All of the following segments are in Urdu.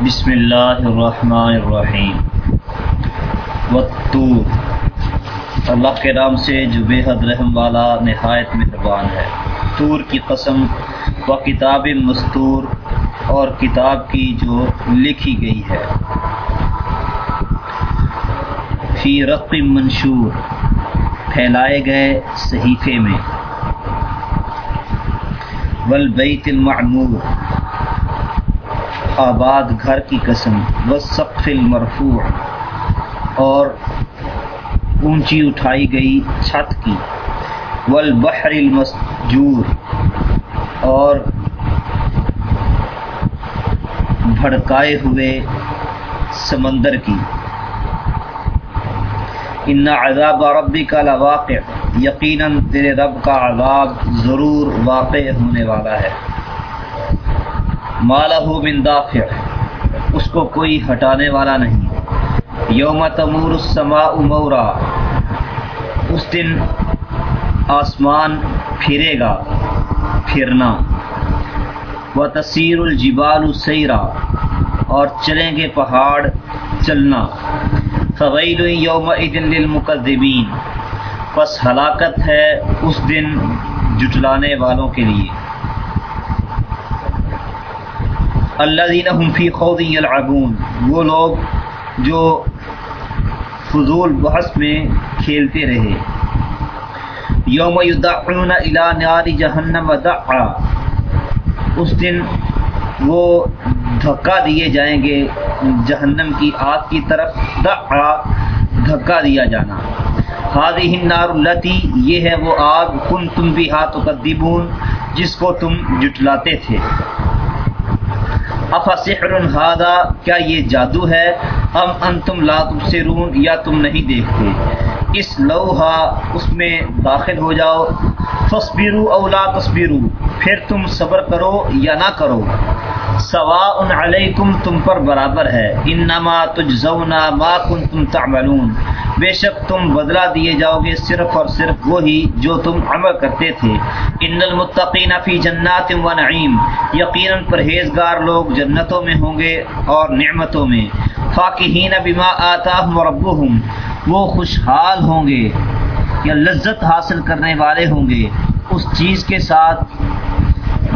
بسم اللہ الرحمن الرحیم۔ والتور اللہ کے نام سے جو بے حد رحم والا نہایت مہربان ہے۔ تور کی قسم و کتاب مستور اور کتاب کی جو لکھی گئی ہے۔ فی رقم منشور۔ پھیلائے گئے صحیفے میں۔ والبیت المعمور۔ آباد گھر کی قسم، والسقف المرفوع۔ اور اونچی اٹھائی گئی چھت کی۔ والبحر المسجور۔ اور بھڑکائے ہوئے سمندر کی۔ ان عذاب ربی کا لواقع۔ یقیناً تیرے رب کا عذاب ضرور واقع ہونے والا ہے۔ مالہ من دافع، اس کو کوئی ہٹانے والا نہیں۔ یوم تمور السماء مورا، اس دن آسمان پھرے گا، پھرنا۔ و تصیر الجبال سیرا اور چلیں گے پہاڑ چلنا۔ فویل یوم دن للمکذبین پس ہلاکت ہے اس دن جٹلانے والوں کے لیے۔ اللہ دین فی خود یلعبون وہ لوگ جو فضول بحث میں کھیلتے رہے. یوم یدعون الى نار جہنم دعا اس دن وہ دھکا دیے جائیں گے. جہنم کی آگ کی طرف دعا، دھکا دیا جانا. ہادی النار التی یہ ہے وہ آگ کن تم بھی ہاتھ جس کو تم جٹلاتے تھے. افا سحر ہادا کیا یہ جادو ہے؟ ام انتم لا تبصرون، یا تم نہیں دیکھتے۔ اس لوہا اس میں داخل ہو جاؤ۔ فصبرو او لا تصبرو پھر تم صبر کرو یا نہ کرو۔ سواء علیکم، تم پر برابر ہے۔ انما تجزون ما کنتم تعملون۔ بے شک تم بدلہ دیے جاؤ گے صرف اور صرف وہی جو تم عمل کرتے تھے۔ ان المتقین فی جنات و نعیم۔ یقیناً پرہیزگار لوگ جنتوں میں ہوں گے اور نعمتوں میں۔ فاقہین بما آتاہم ربہم۔ وہ خوشحال ہوں گے یا لذت حاصل کرنے والے ہوں گے۔ اس چیز کے ساتھ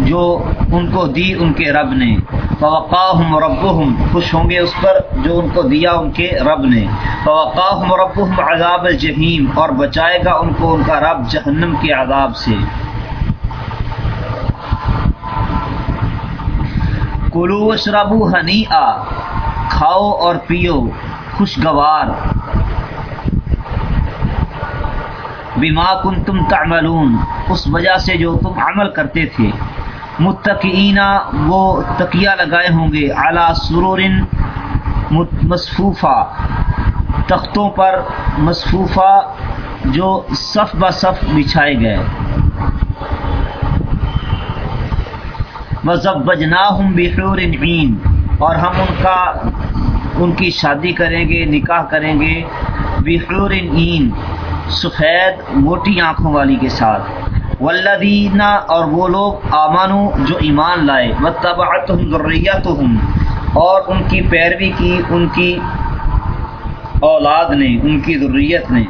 جو ان کو دی ان کے رب نے۔ فوقاہم ربہم خوش ہوں گے اس پر جو ان کو دیا ان کے رب نے۔ فوقاہم ربہم عذاب الجحیم اور بچائے گا ان کو ان کا رب جہنم کے عذاب سے۔ کلو وشربو ہنی آ کھاؤ اور پیو، خوشگوار۔ بما کنتم تعملون، اس وجہ سے جو تم عمل کرتے تھے۔ متقینہ وہ تکیہ لگائے ہوں گے اعلیٰ سرور مصفوفہ، تختوں پر مصفوفہ جو صف بہ صف بچھائے گئے۔ مذہب بجنا ہوں بحور عین اور ہم ان کا ان کی شادی کریں گے، نکاح کریں گے۔ بحور عین سفید موٹی آنکھوں والی کے ساتھ۔ والذین اور وہ لوگ آمانو جو ایمان لائے وتبعتهم ذریتهم اور ان کی پیروی کی، ان کی اولاد نے، ان کی ذریت نے۔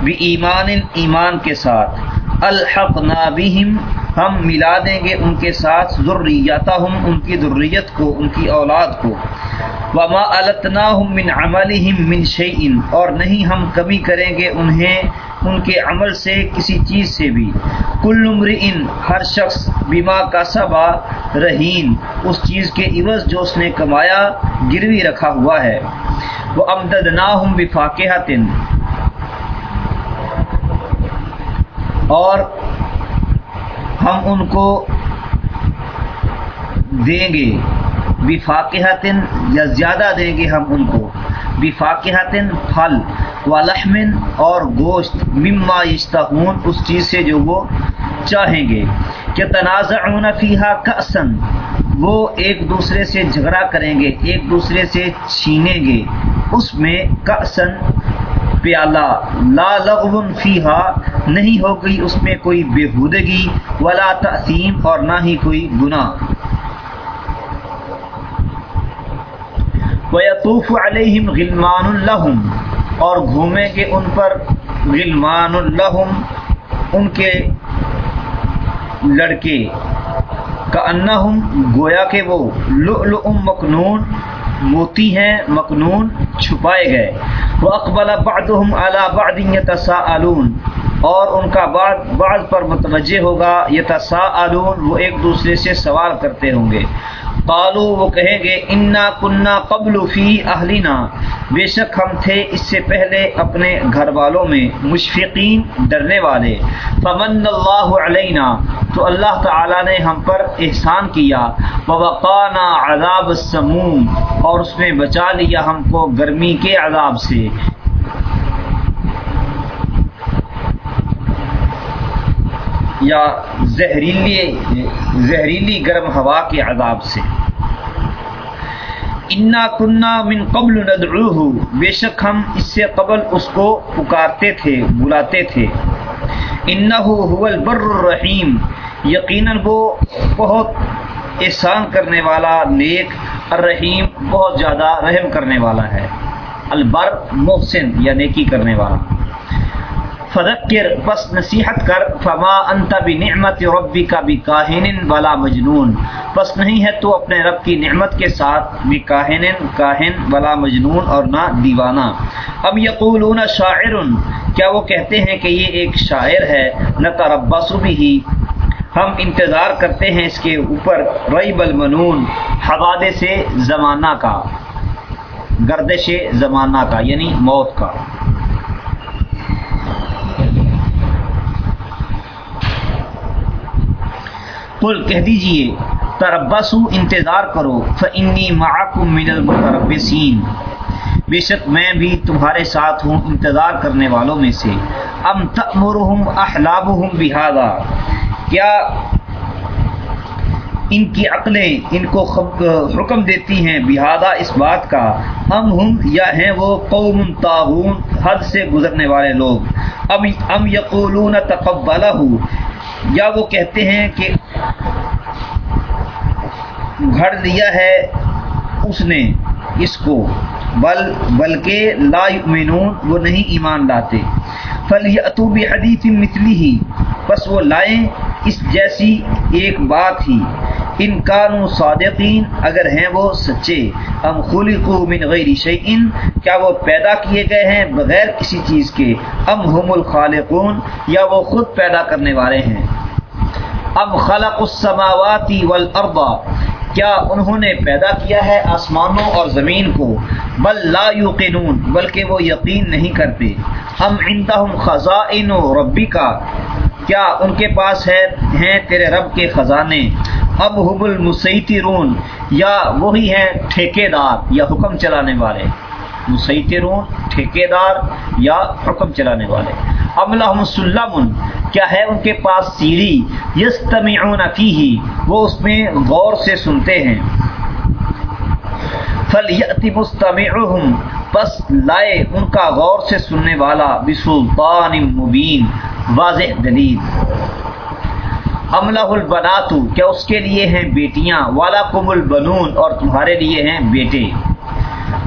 بھی ایمان ایمان کے ساتھ۔ الحق نابہم ہم ملا دیں گے ان کے ساتھ ذریتہم، ان کی ذریت کو، ان کی اولاد کو۔ وما التناہم من عملہم من شیء اور نہیں ہم کمی کریں گے انہیں ان کے عمل سے کسی چیز سے بھی۔ کل امرئن، ہر شخص بیما کا سبا رہین۔ اس چیز کے عوض جو اس نے کمایا، گروی رکھا ہوا ہے۔ وہ امدد نہ ہوں اور ہم ان کو دیں گے۔ بفاقحتن یا زیادہ دیں گے ہم ان کو۔ بفاقحتن پھل۔ لحمن اور گوشت مما یشتہون اس چیز سے جو وہ چاہیں گے۔ کہ تنازعون فیہا کأسن وہ ایک دوسرے سے جھگڑا کریں گے، ایک دوسرے سے چھینیں گے۔ اس میں کأسن پیالہ، لا لغون فیہا، نہیں ہو گئی اس میں کوئی بےحودگی ولا تأثیم اور نہ ہی کوئی گناہ۔ وَيَطُوفُ عَلَيْهِمْ غِلْمَانُ اللَّهُمْ اور گھومیں گے ان پر غلمان اللہم ان کے لڑکے۔ کا گویا کہ وہ لؤلؤ مکنون، موتی ہیں، مکنون، چھپائے گئے۔ وہ اقبال بعضهم على بعض يتساءلون۔ اور ان کا بعض بعض پر متوجہ ہوگا یتساءلون وہ ایک دوسرے سے سوال کرتے ہوں گے۔ قالو وہ کہیں گے، انا کننا قبل فی اہلینا بے شک ہم تھے اس سے پہلے اپنے گھر والوں میں مشفقین، ڈرنے والے۔ فمن اللہ علینا تو اللہ تعالی نے ہم پر احسان کیا۔ ووقانا عذاب السموم۔ اور اس میں بچا لیا ہم کو گرمی کے عذاب سے۔ یا زہریلی زہریلی گرم ہوا کے عذاب سے۔ انا کنہ من قبل ندعوہ بے شک ہم اس سے قبل اس کو پکارتے تھے، بلاتے تھے۔ انہو هو البر الرحیم یقیناً وہ بہت احسان کرنے والا، نیک، الرحیم، بہت زیادہ رحم کرنے والا ہے۔ البر، محسن یا نیکی کرنے والا۔ فذکر پس نصیحت کر، فما انت بنعمت ربی کا بھی کاہن والا مجنون۔ پس نہیں ہے تو اپنے رب کی نعمت کے ساتھ بھی کاہن کاہن والا مجنون اور نہ دیوانہ۔ اب یقولون شاعر کیا وہ کہتے ہیں کہ یہ ایک شاعر ہے؟ نہ تربص بھی ہم انتظار کرتے ہیں اس کے اوپر ریب المنون حوالے سے زمانہ کا، گردش زمانہ کا یعنی موت کا۔ قل کہہ دیجیے تربسو انتظار کرو فانی معکم من المتربسین بے شک میں بھی تمہارے ساتھ ہوں انتظار کرنے والوں میں سے۔ ام تأمرهم احلامهم بهذا۔ کیا ان کی عقلیں ان کو حکم دیتی ہیں بہادہ اس بات کا؟ ام ہم یا ہیں وہ قوم طاغون حد سے گزرنے والے لوگ۔ ام ام یقولون تقبلہ یا وہ کہتے ہیں کہ گھڑ لیا ہے اس نے اس کو، بل، بلکہ لا یؤمنون، وہ نہیں ایمان لاتے۔ فلیتو بحدیث مثلی ہی بس وہ لائیں اس جیسی ایک بات ہی۔ ان کانو صادقین، اگر ہیں وہ سچے۔ ہم خلقو من غیر شیئن، کیا وہ پیدا کیے گئے ہیں بغیر کسی چیز کے؟ ام هم الخالقون، یا وہ خود پیدا کرنے والے ہیں۔ ام خلق السماوات والارض، کیا انہوں نے پیدا کیا ہے آسمانوں اور زمین کو؟ بل لا یوقنون، بلکہ وہ یقین نہیں کرتے۔ ہم عندهم خزائن ربی کا کیا ان کے پاس ہے، ہیں تیرے رب کے خزانے؟ اب حب المسیطرون، یا وہی ہیں ٹھیکے دار یا حکم چلانے والے۔ مسیطرون ٹھیکے دار یا حکم چلانے والے۔ ام لہم سلم کیا ہے ان کے پاس سیڑھی؟ یستمعون فیہ وہ اس میں غور سے سنتے ہیں۔ فلیأتی مستمعهم، پس لائے ان کا غور سے سننے والا بسلطان مبین، واضح دلیل۔ املہ البناتو، کیا اس کے لیے ہیں بیٹیاں؟ والا کم البنون، اور تمہارے لیے ہیں بیٹے۔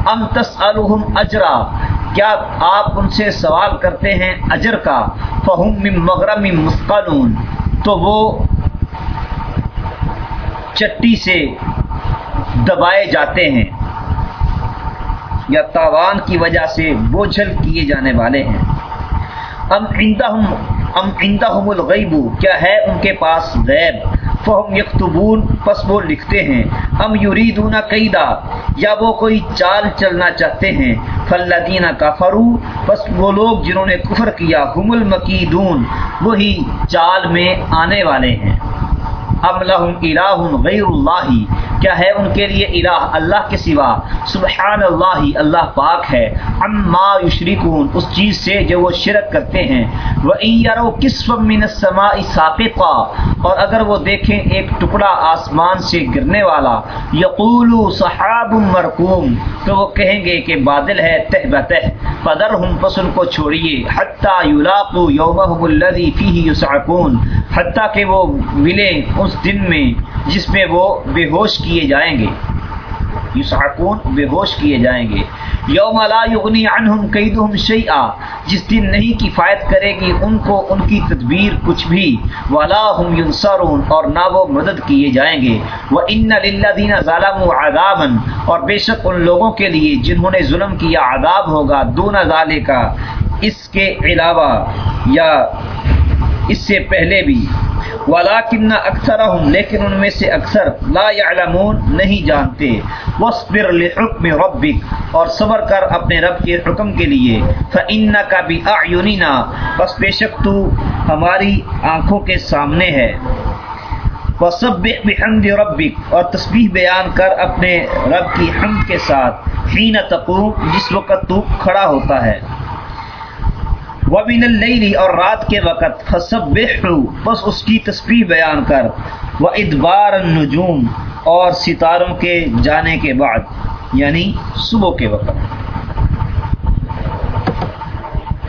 ام تسألهم اجرا کیا آپ ان سے سوال کرتے ہیں اجر کا؟ فہم من مغرم مسقلون، تو وہ چٹی سے دبائے جاتے ہیں یا تاوان کی وجہ سے بوجھل کیے جانے والے ہیں۔ ام عندہم ام عندہم الغیب، کیا ہے ان کے پاس غیب؟ فہم یکتبون، پس وہ لکھتے ہیں، ام یریدون قیدا، یا وہ کوئی چال چلنا چاہتے ہیں فلدینہ کفرو پس وہ لوگ جنہوں نے کفر کیا، ہم المکیدون، وہی چال میں آنے والے ہیں۔ ام لہم الہ غیر اللہ کیا ہے ان کے لیے الہ اللہ کے سوا؟ سبحان اللہ اللہ پاک ہے۔ اما یشرکون اس چیز سے جو وہ شرک کرتے ہیں۔ وہ یرو کسف من السماء ساقطا، اور اگر وہ دیکھیں ایک ٹکڑا آسمان سے گرنے والا یقول صحاب مرقوم تو وہ کہیں گے کہ بادل ہے، تہ بتہ فدرہم پس ان کو چھوڑیے۔ حتی یلاقو یومہم الذی فیہ یسعقون حتیٰ کہ وہ ملیں اس دن میں جس میں وہ بے ہوش کیے جائیں گے۔ یسحقون بے ہوش کیے جائیں گے۔ یوم لا یغنی عنہم قیدہم شیئا۔ جس دن نہیں کفایت کرے گی ان کو ان کی تدبیر کچھ بھی۔ ولا ہم ینصرون اور نہ وہ مدد کیے جائیں گے۔ وہ ان للذین ظلموا عذابا۔ اور بے شک ان لوگوں کے لیے جنہوں نے ظلم کیا عذاب ہوگا۔ دون ذالک اس کے علاوہ یا اس سے پہلے بھی۔ ولاکن اکثر لیکن ان میں سے اکثر لا يعلمون، نہیں جانتے۔ وصبر لحکم ربک اور صبر کر اپنے رب کے حکم کے لیے۔ فإنك بأعيننا، بس بے شک تو ہماری آنکھوں کے سامنے ہے۔ وسبح بحمد ربک اور تسبیح بیان کر اپنے رب کی حمد کے ساتھ۔ حین تقوم، جس وقت تو کھڑا ہوتا ہے۔ وبن اللیلی اور رات کے وقت فسبح، بس اس کی تسبیح بیان کر وہ ادبار النجوم اور ستاروں کے جانے کے بعد یعنی صبح کے وقت۔